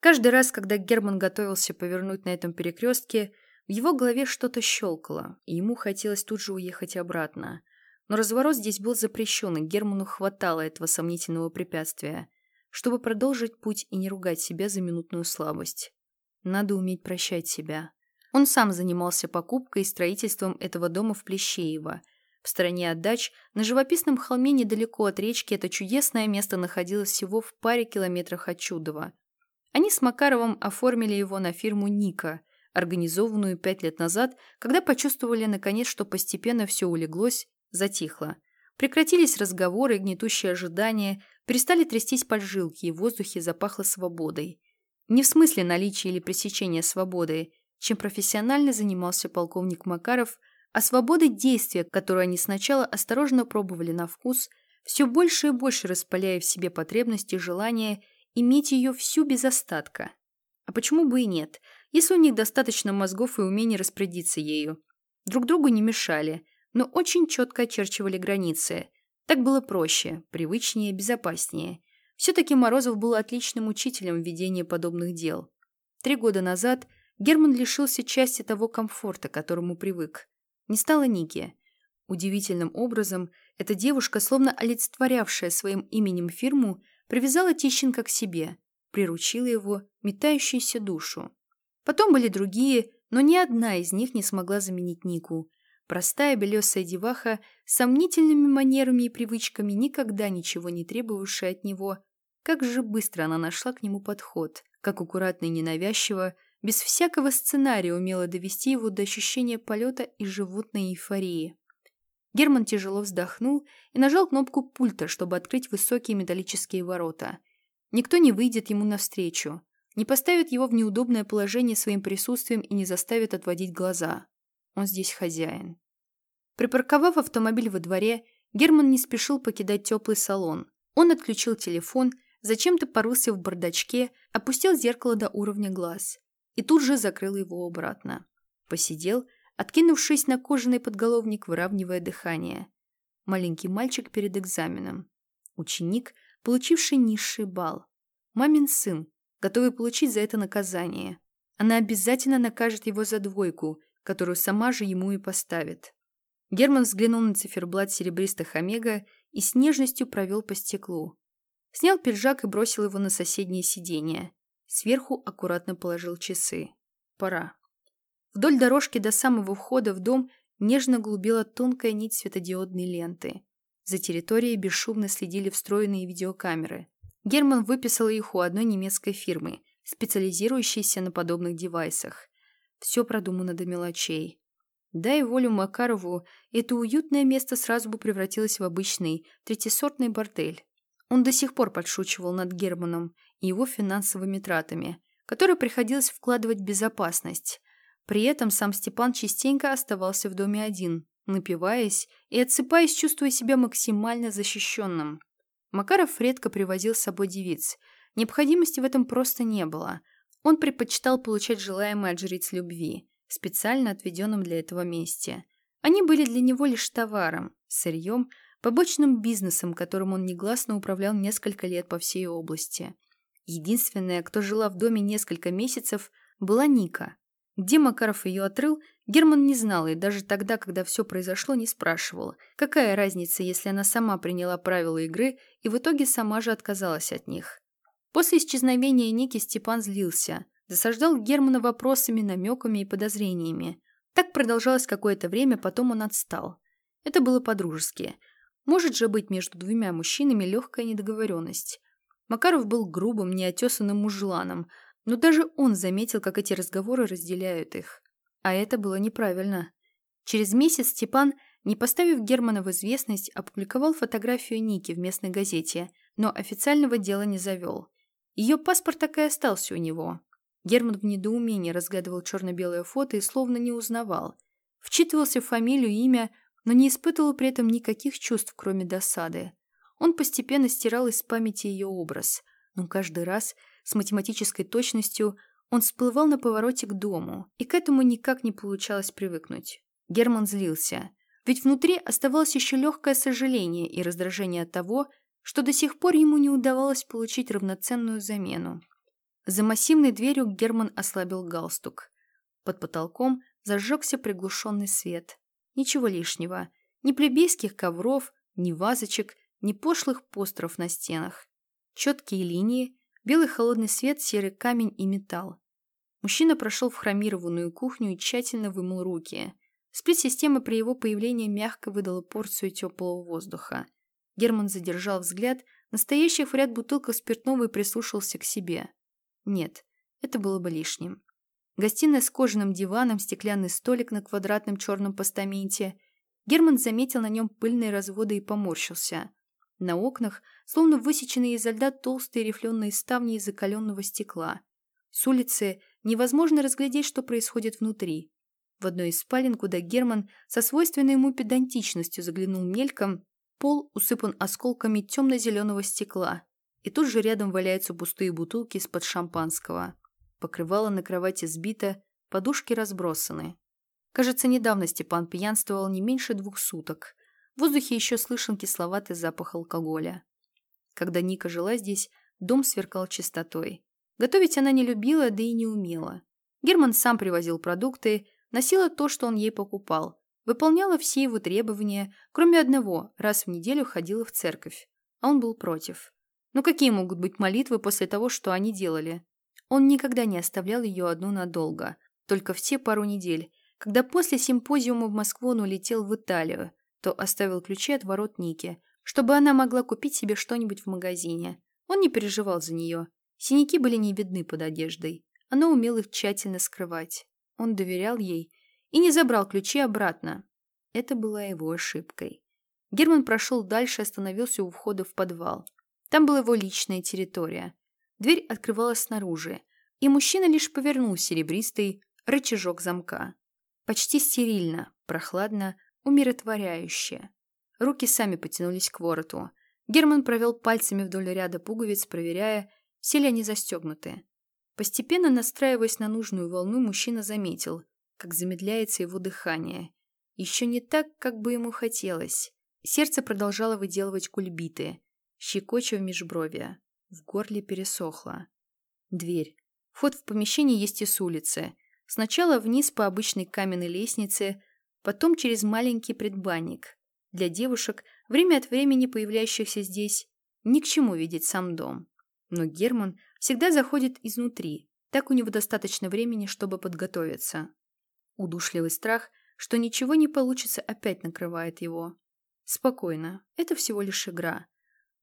Каждый раз, когда Герман готовился повернуть на этом перекрестке, в его голове что-то щелкало, и ему хотелось тут же уехать обратно. Но разворот здесь был запрещен, и Герману хватало этого сомнительного препятствия, чтобы продолжить путь и не ругать себя за минутную слабость. Надо уметь прощать себя. Он сам занимался покупкой и строительством этого дома в Плещеево. В стороне от дач, на живописном холме недалеко от речки, это чудесное место находилось всего в паре километрах от Чудова. Они с Макаровым оформили его на фирму «Ника», организованную пять лет назад, когда почувствовали наконец, что постепенно все улеглось, затихло. Прекратились разговоры и гнетущие ожидания, перестали трястись поджилки, и в воздухе запахло свободой. Не в смысле наличия или пресечения свободы, чем профессионально занимался полковник Макаров, а свободы действия, которую они сначала осторожно пробовали на вкус, все больше и больше распаляя в себе потребности желания иметь ее всю без остатка. А почему бы и нет, если у них достаточно мозгов и умений распорядиться ею? Друг другу не мешали, но очень четко очерчивали границы. Так было проще, привычнее, безопаснее. Все-таки Морозов был отличным учителем в ведении подобных дел. Три года назад Герман лишился части того комфорта, к которому привык. Не стало Ники. Удивительным образом, эта девушка, словно олицетворявшая своим именем фирму, привязала Тищенко к себе, приручила его, метающуюся душу. Потом были другие, но ни одна из них не смогла заменить Нику. Простая белесая деваха с сомнительными манерами и привычками, никогда ничего не требовавшая от него. Как же быстро она нашла к нему подход, как аккуратно и ненавязчиво, без всякого сценария умела довести его до ощущения полета и животной эйфории. Герман тяжело вздохнул и нажал кнопку пульта, чтобы открыть высокие металлические ворота. Никто не выйдет ему навстречу, не поставит его в неудобное положение своим присутствием и не заставит отводить глаза. Он здесь хозяин. Припарковав автомобиль во дворе, Герман не спешил покидать теплый салон. Он отключил телефон, зачем-то порылся в бардачке, опустил зеркало до уровня глаз и тут же закрыл его обратно. Посидел, откинувшись на кожаный подголовник, выравнивая дыхание. Маленький мальчик перед экзаменом. Ученик, получивший низший балл. Мамин сын, готовый получить за это наказание. Она обязательно накажет его за двойку, которую сама же ему и поставит. Герман взглянул на циферблат серебристых омега и с нежностью провел по стеклу. Снял пиджак и бросил его на соседнее сиденье. Сверху аккуратно положил часы. Пора. Вдоль дорожки до самого входа в дом нежно глубила тонкая нить светодиодной ленты. За территорией бесшумно следили встроенные видеокамеры. Герман выписал их у одной немецкой фирмы, специализирующейся на подобных девайсах. Все продумано до мелочей. Дай волю Макарову, это уютное место сразу бы превратилось в обычный, третисортный бордель. Он до сих пор подшучивал над Германом и его финансовыми тратами, которые приходилось вкладывать в безопасность. При этом сам Степан частенько оставался в доме один, напиваясь и отсыпаясь, чувствуя себя максимально защищенным. Макаров редко привозил с собой девиц. Необходимости в этом просто не было. Он предпочитал получать желаемое от жриц любви специально отведенном для этого месте. Они были для него лишь товаром, сырьем, побочным бизнесом, которым он негласно управлял несколько лет по всей области. Единственная, кто жила в доме несколько месяцев, была Ника. Где Макаров ее отрыл, Герман не знал и даже тогда, когда все произошло, не спрашивал. Какая разница, если она сама приняла правила игры и в итоге сама же отказалась от них? После исчезновения Ники Степан злился – Досаждал Германа вопросами, намеками и подозрениями. Так продолжалось какое-то время, потом он отстал. Это было по-дружески. Может же быть между двумя мужчинами легкая недоговоренность. Макаров был грубым, неотесанным мужланом, но даже он заметил, как эти разговоры разделяют их. А это было неправильно. Через месяц Степан, не поставив Германа в известность, опубликовал фотографию Ники в местной газете, но официального дела не завел. Ее паспорт так и остался у него. Герман в недоумении разглядывал черно-белое фото и словно не узнавал. Вчитывался в фамилию имя, но не испытывал при этом никаких чувств, кроме досады. Он постепенно стирал из памяти ее образ, но каждый раз с математической точностью он всплывал на повороте к дому, и к этому никак не получалось привыкнуть. Герман злился, ведь внутри оставалось еще легкое сожаление и раздражение от того, что до сих пор ему не удавалось получить равноценную замену. За массивной дверью Герман ослабил галстук. Под потолком зажегся приглушенный свет. Ничего лишнего. Ни плебейских ковров, ни вазочек, ни пошлых постеров на стенах. Четкие линии, белый холодный свет, серый камень и металл. Мужчина прошел в хромированную кухню и тщательно вымыл руки. Сплит-система при его появлении мягко выдала порцию теплого воздуха. Герман задержал взгляд на стоящих в ряд бутылках спиртного и прислушался к себе. Нет, это было бы лишним. Гостиная с кожаным диваном, стеклянный столик на квадратном черном постаменте. Герман заметил на нем пыльные разводы и поморщился. На окнах, словно высеченные изо льда толстые рифленые ставни из закаленного стекла. С улицы невозможно разглядеть, что происходит внутри. В одной из спален, куда Герман со свойственной ему педантичностью заглянул мельком, пол усыпан осколками темно-зеленого стекла, и тут же рядом валяются пустые бутылки из-под шампанского. Покрывало на кровати сбито, подушки разбросаны. Кажется, недавно Степан пьянствовал не меньше двух суток. В воздухе еще слышен кисловатый запах алкоголя. Когда Ника жила здесь, дом сверкал чистотой. Готовить она не любила, да и не умела. Герман сам привозил продукты, носила то, что он ей покупал, выполняла все его требования, кроме одного, раз в неделю ходила в церковь. А он был против. Но какие могут быть молитвы после того, что они делали? Он никогда не оставлял ее одну надолго, только в те пару недель, когда после симпозиума в Москву он улетел в Италию, то оставил ключи от ворот Ники, чтобы она могла купить себе что-нибудь в магазине. Он не переживал за нее. Синяки были не видны под одеждой. Она умела их тщательно скрывать. Он доверял ей и не забрал ключи обратно. Это была его ошибкой. Герман прошел дальше и остановился у входа в подвал. Там была его личная территория. Дверь открывалась снаружи, и мужчина лишь повернул серебристый рычажок замка. Почти стерильно, прохладно, умиротворяюще. Руки сами потянулись к вороту. Герман провел пальцами вдоль ряда пуговиц, проверяя, все ли они застегнуты. Постепенно настраиваясь на нужную волну, мужчина заметил, как замедляется его дыхание. Еще не так, как бы ему хотелось. Сердце продолжало выделывать кульбиты, щекоча в межбровье. В горле пересохло. Дверь. Вход в помещение есть и с улицы. Сначала вниз по обычной каменной лестнице, потом через маленький предбанник. Для девушек, время от времени появляющихся здесь, ни к чему видеть сам дом. Но Герман всегда заходит изнутри, так у него достаточно времени, чтобы подготовиться. Удушливый страх, что ничего не получится, опять накрывает его. Спокойно, это всего лишь игра.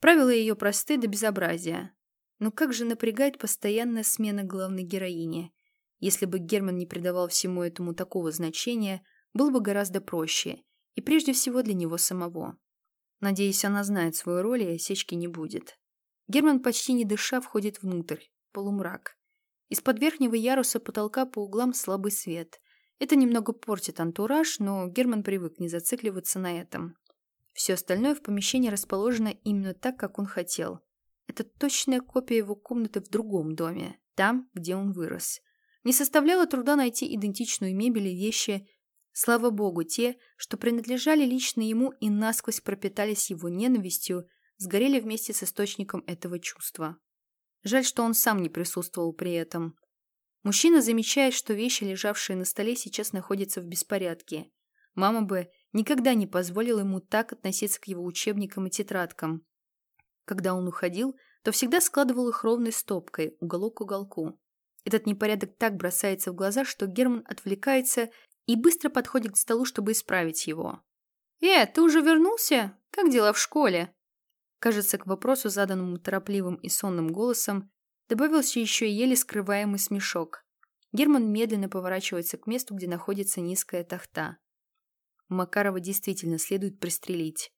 Правила ее просты до безобразия. Но как же напрягает постоянная смена главной героини. Если бы Герман не придавал всему этому такого значения, было бы гораздо проще, и прежде всего для него самого. Надеюсь, она знает свою роль и осечки не будет. Герман почти не дыша входит внутрь, полумрак. Из-под верхнего яруса потолка по углам слабый свет. Это немного портит антураж, но Герман привык не зацикливаться на этом. Все остальное в помещении расположено именно так, как он хотел. Это точная копия его комнаты в другом доме, там, где он вырос. Не составляло труда найти идентичную мебель и вещи. Слава богу, те, что принадлежали лично ему и насквозь пропитались его ненавистью, сгорели вместе с источником этого чувства. Жаль, что он сам не присутствовал при этом. Мужчина замечает, что вещи, лежавшие на столе, сейчас находятся в беспорядке. Мама бы никогда не позволила ему так относиться к его учебникам и тетрадкам. Когда он уходил, то всегда складывал их ровной стопкой, уголок к уголку. Этот непорядок так бросается в глаза, что Герман отвлекается и быстро подходит к столу, чтобы исправить его. «Э, ты уже вернулся? Как дела в школе?» Кажется, к вопросу, заданному торопливым и сонным голосом, добавился еще и еле скрываемый смешок. Герман медленно поворачивается к месту, где находится низкая тахта. Макарова действительно следует пристрелить.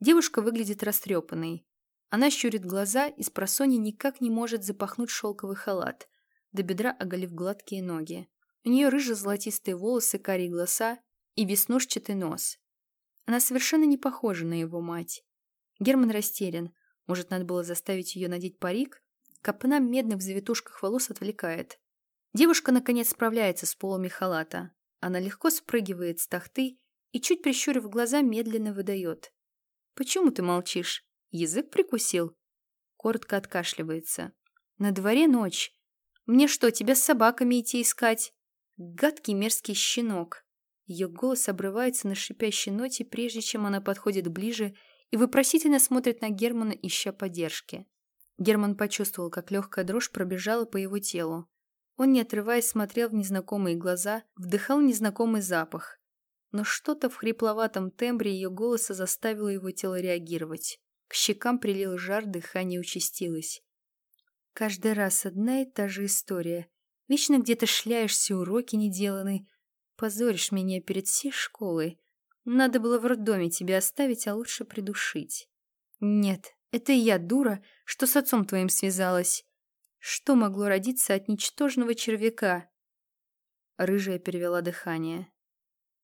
Девушка выглядит растрепанной. Она щурит глаза и с просони никак не может запахнуть шелковый халат, до бедра оголив гладкие ноги. У нее рыжо-золотистые волосы, карие глаза и веснушчатый нос. Она совершенно не похожа на его мать. Герман растерян. Может, надо было заставить ее надеть парик? Копна медных в завитушках волос отвлекает. Девушка, наконец, справляется с полами халата. Она легко спрыгивает с тахты и, чуть прищурив глаза, медленно выдает. «Почему ты молчишь? Язык прикусил?» Коротко откашливается. «На дворе ночь. Мне что, тебя с собаками идти искать? Гадкий мерзкий щенок. Ее голос обрывается на шипящей ноте, прежде чем она подходит ближе и вопросительно смотрит на Германа, ища поддержки. Герман почувствовал, как легкая дрожь пробежала по его телу. Он, не отрываясь, смотрел в незнакомые глаза, вдыхал незнакомый запах. Но что-то в хрипловатом тембре ее голоса заставило его тело реагировать. К щекам прилил жар, дыхание участилось. Каждый раз одна и та же история. Вечно где-то шляешься, уроки не деланы. Позоришь меня перед всей школой. Надо было в роддоме тебя оставить, а лучше придушить. Нет, это я, дура, что с отцом твоим связалась. Что могло родиться от ничтожного червяка? Рыжая перевела дыхание.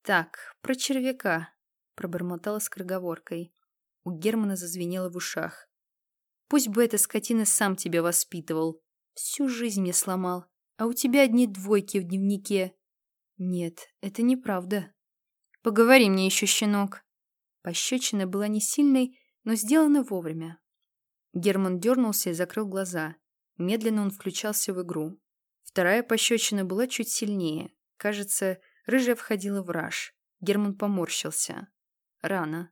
Так, про червяка, пробормотала скороговоркой. У Германа зазвенело в ушах. Пусть бы эта скотина сам тебя воспитывал. Всю жизнь мне сломал. А у тебя одни двойки в дневнике. Нет, это неправда. Поговори мне еще, щенок. Пощечина была не сильной, но сделана вовремя. Герман дернулся и закрыл глаза. Медленно он включался в игру. Вторая пощечина была чуть сильнее. Кажется, рыжая входила в раж. Герман поморщился. Рано.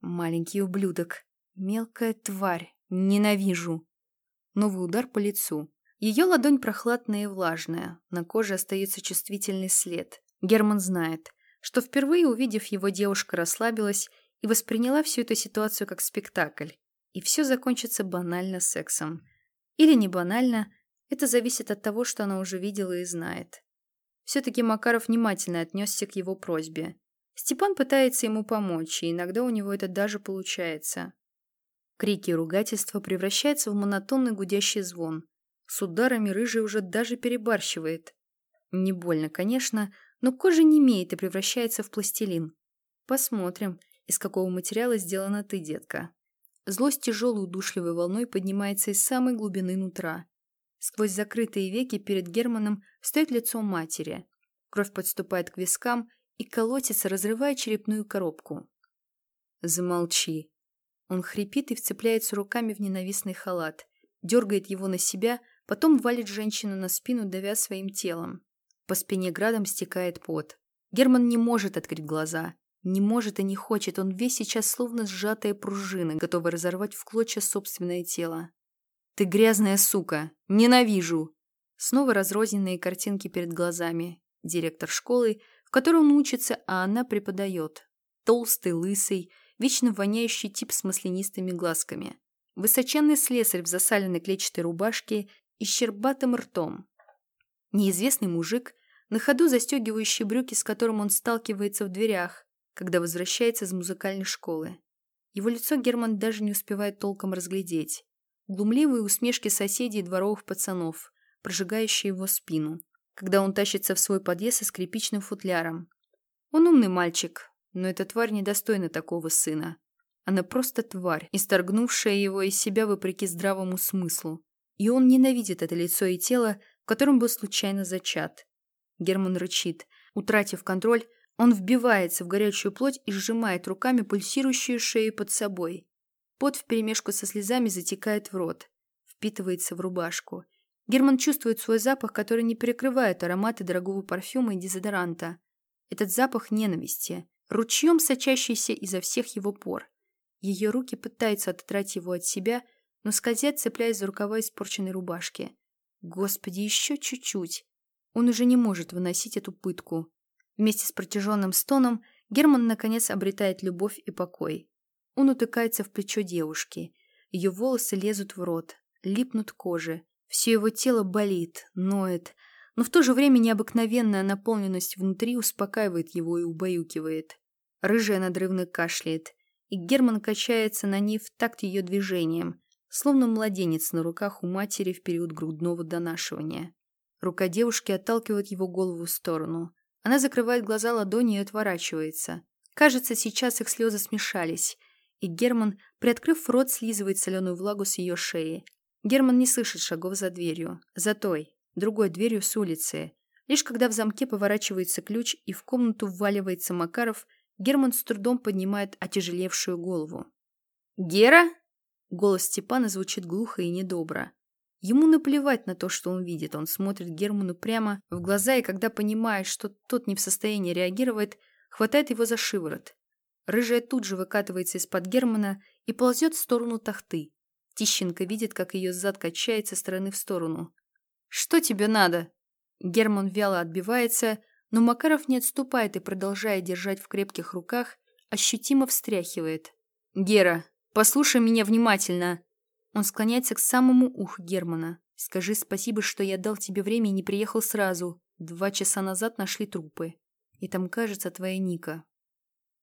Маленький ублюдок. Мелкая тварь. Ненавижу. Новый удар по лицу. Ее ладонь прохладная и влажная. На коже остается чувствительный след. Герман знает, что впервые увидев его, девушка расслабилась и восприняла всю эту ситуацию как спектакль. И все закончится банально сексом. Или не банально, это зависит от того, что она уже видела и знает. Все-таки Макаров внимательно отнесся к его просьбе. Степан пытается ему помочь, и иногда у него это даже получается. Крики и ругательства превращаются в монотонный гудящий звон. С ударами рыжий уже даже перебарщивает. Не больно, конечно, но кожа не имеет и превращается в пластилин. Посмотрим, из какого материала сделана ты, детка. Злость тяжелой удушливой волной поднимается из самой глубины нутра. Сквозь закрытые веки перед Германом стоит лицо матери. Кровь подступает к вискам и колотится, разрывая черепную коробку. Замолчи. Он хрипит и вцепляется руками в ненавистный халат, дергает его на себя, потом валит женщину на спину, давя своим телом. По спине градом стекает пот. Герман не может открыть глаза. Не может и не хочет, он весь сейчас словно сжатая пружина, готовая разорвать в клочья собственное тело. «Ты грязная сука! Ненавижу!» Снова разрозненные картинки перед глазами. Директор школы, в которой он учится, а она преподает. Толстый, лысый, вечно воняющий тип с маслянистыми глазками. Высоченный слесарь в засаленной клетчатой рубашке и щербатым ртом. Неизвестный мужик, на ходу застегивающий брюки, с которым он сталкивается в дверях, когда возвращается из музыкальной школы. Его лицо Герман даже не успевает толком разглядеть. Глумливые усмешки соседей и дворовых пацанов, прожигающие его спину, когда он тащится в свой подъезд со скрипичным футляром. Он умный мальчик, но эта тварь недостойна такого сына. Она просто тварь, исторгнувшая его из себя вопреки здравому смыслу. И он ненавидит это лицо и тело, в котором был случайно зачат. Герман рычит. Утратив контроль, он вбивается в горячую плоть и сжимает руками пульсирующую шею под собой. Пот вперемешку со слезами затекает в рот, впитывается в рубашку. Герман чувствует свой запах, который не перекрывает ароматы дорогого парфюма и дезодоранта. Этот запах ненависти, ручьем сочащийся изо всех его пор. Ее руки пытаются отодрать его от себя, но скользят, цепляясь за рукава испорченной рубашки. Господи, еще чуть-чуть. Он уже не может выносить эту пытку. Вместе с протяженным стоном Герман наконец обретает любовь и покой. Он утыкается в плечо девушки. Ее волосы лезут в рот, липнут к коже. Все его тело болит, ноет, но в то же время необыкновенная наполненность внутри успокаивает его и убаюкивает. Рыжая надрывно кашляет, и Герман качается на ней в такт ее движением, словно младенец на руках у матери в период грудного донашивания. Рука девушки отталкивает его голову в сторону. Она закрывает глаза ладонью и отворачивается. Кажется, сейчас их слезы смешались, и Герман, приоткрыв рот, слизывает соленую влагу с ее шеи. Герман не слышит шагов за дверью, за той, другой дверью с улицы. Лишь когда в замке поворачивается ключ и в комнату вваливается Макаров, Герман с трудом поднимает отяжелевшую голову. «Гера?» Голос Степана звучит глухо и недобро. Ему наплевать на то, что он видит. Он смотрит Герману прямо в глаза, и когда понимает, что тот не в состоянии реагировать, хватает его за шиворот. Рыжая тут же выкатывается из-под Германа и ползет в сторону тахты. Тищенко видит, как ее зад качается стороны в сторону. «Что тебе надо?» Герман вяло отбивается, но Макаров не отступает и, продолжая держать в крепких руках, ощутимо встряхивает. «Гера, послушай меня внимательно!» Он склоняется к самому уху Германа. «Скажи спасибо, что я дал тебе время и не приехал сразу. Два часа назад нашли трупы. И там, кажется, твоя Ника.